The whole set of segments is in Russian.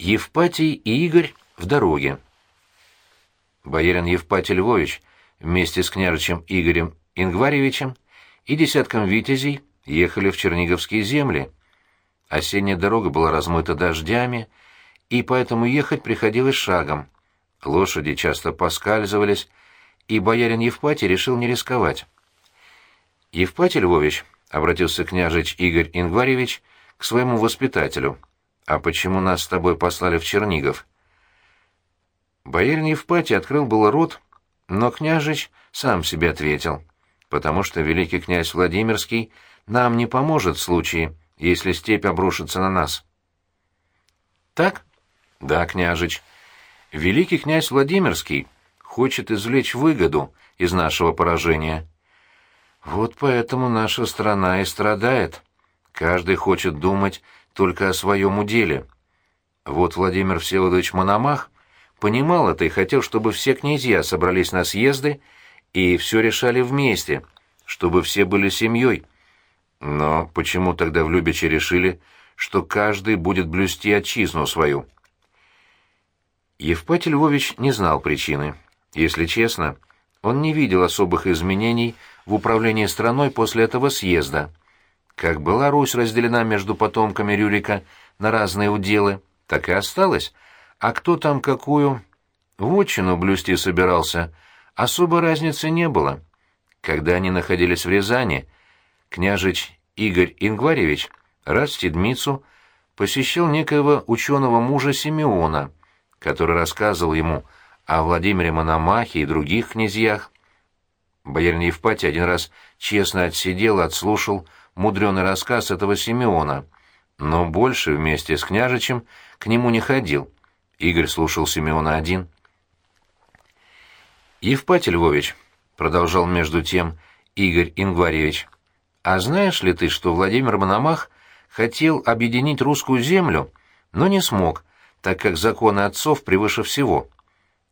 Евпатий и Игорь в дороге. Боярин Евпатий Львович вместе с княжичем Игорем Ингваревичем и десятком витязей ехали в Черниговские земли. Осенняя дорога была размыта дождями, и поэтому ехать приходилось шагом. Лошади часто поскальзывались, и боярин Евпатий решил не рисковать. «Евпатий Львович», — обратился княжич Игорь Ингваревич к своему воспитателю, — «а почему нас с тобой послали в Чернигов?» Боярин Евпатий открыл было рот, но княжич сам себе ответил, потому что великий князь Владимирский нам не поможет в случае, если степь обрушится на нас. Так? Да, княжич. Великий князь Владимирский хочет извлечь выгоду из нашего поражения. Вот поэтому наша страна и страдает. Каждый хочет думать только о своем уделе. Вот Владимир Всеволодович Мономах понимал это и хотел, чтобы все князья собрались на съезды и все решали вместе, чтобы все были семьей. Но почему тогда в Любиче решили, что каждый будет блюсти отчизну свою? Евпатий Львович не знал причины. Если честно, он не видел особых изменений в управлении страной после этого съезда. Как была Русь разделена между потомками Рюрика на разные уделы, так и осталась, а кто там какую вотчину блюсти собирался, особой разницы не было. Когда они находились в Рязани, княжич Игорь Ингваревич раз в седмицу посещал некоего ученого мужа Симеона, который рассказывал ему о Владимире Мономахе и других князьях. Боярин Евпатий один раз честно отсидел, отслушал мудреный рассказ этого Симеона, но больше вместе с княжичем к нему не ходил. Игорь слушал Симеона один. «Евпатий Львович», — продолжал между тем Игорь Ингваревич, — «а знаешь ли ты, что Владимир Мономах хотел объединить русскую землю, но не смог, так как законы отцов превыше всего?»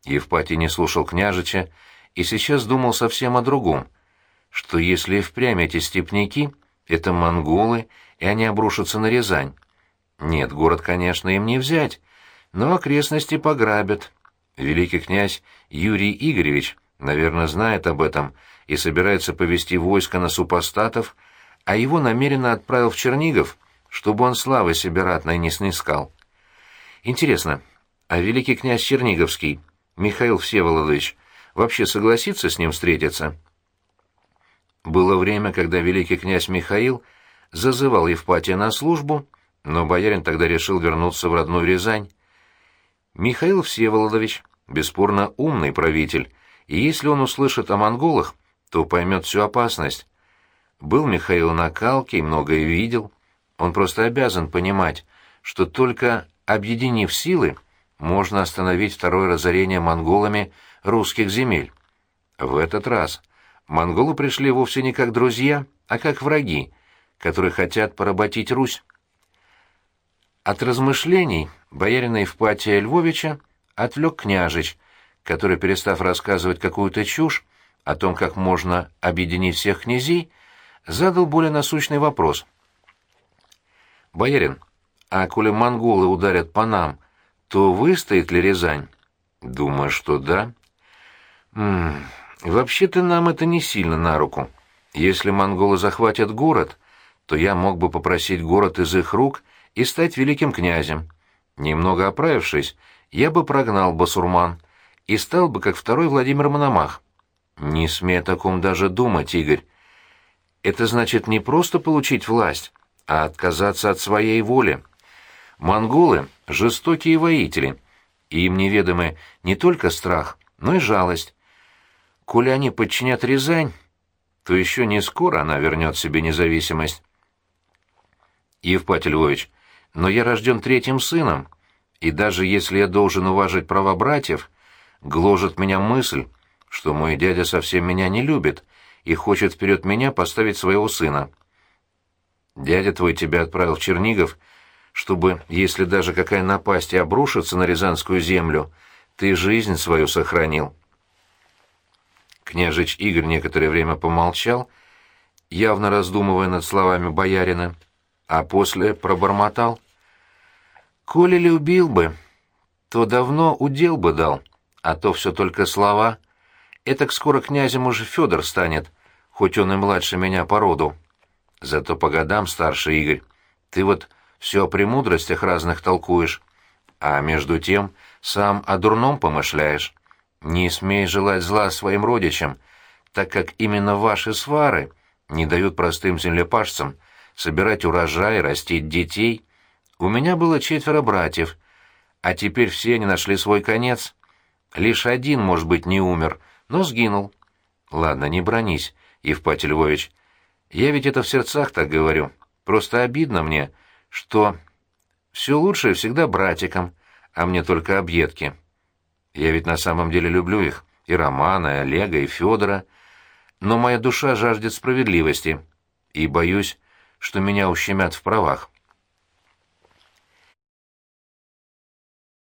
Евпатий не слушал княжича и сейчас думал совсем о другом, что если и впрямь эти степняки — это монголы, и они обрушатся на Рязань. Нет, город, конечно, им не взять, но окрестности пограбят. Великий князь Юрий Игоревич, наверное, знает об этом и собирается повести войско на супостатов, а его намеренно отправил в Чернигов, чтобы он славы себе ратной не снискал. Интересно, а великий князь Черниговский, Михаил Всеволодович, вообще согласится с ним встретиться? Было время, когда великий князь Михаил зазывал Евпатия на службу, но боярин тогда решил вернуться в родную Рязань. Михаил Всеволодович бесспорно умный правитель, и если он услышит о монголах, то поймет всю опасность. Был Михаил на Калке и многое видел. Он просто обязан понимать, что только объединив силы, можно остановить второе разорение монголами русских земель. В этот раз монголы пришли вовсе не как друзья, а как враги, которые хотят поработить Русь. От размышлений боярина Евпатия Львовича отвлек княжич, который, перестав рассказывать какую-то чушь о том, как можно объединить всех князей, задал более насущный вопрос. «Боярин, а коли монголы ударят по нам, то выстоит ли Рязань?» «Думаю, что да». «М вообще-то нам это не сильно на руку. Если монголы захватят город, то я мог бы попросить город из их рук и стать великим князем. Немного оправившись, я бы прогнал басурман и стал бы как второй Владимир Мономах. Не смей о таком даже думать, Игорь. Это значит не просто получить власть, а отказаться от своей воли. Монголы — жестокие воители, и им неведомы не только страх, но и жалость. Коли они подчинят Рязань, то еще не скоро она вернет себе независимость. Евпатий Львович, но я рожден третьим сыном, и даже если я должен уважить права братьев, гложет меня мысль, что мой дядя совсем меня не любит и хочет вперед меня поставить своего сына. Дядя твой тебя отправил в Чернигов, чтобы, если даже какая напасть и обрушится на Рязанскую землю, ты жизнь свою сохранил. Княжич Игорь некоторое время помолчал, явно раздумывая над словами боярина, а после пробормотал — Коли любил бы, то давно удел бы дал, а то все только слова. Этак скоро князем уже Федор станет, хоть он и младше меня по роду. Зато по годам старше Игорь. Ты вот все о премудростях разных толкуешь, а между тем сам о дурном помышляешь. Не смей желать зла своим родичам, так как именно ваши свары не дают простым землепашцам собирать урожай, растить детей. У меня было четверо братьев, а теперь все они нашли свой конец. Лишь один, может быть, не умер, но сгинул. Ладно, не бронись, Евпатий Львович. Я ведь это в сердцах так говорю. Просто обидно мне, что все лучшее всегда братикам, а мне только объедки. Я ведь на самом деле люблю их, и Романа, и Олега, и Федора. Но моя душа жаждет справедливости, и боюсь, что меня ущемят в правах.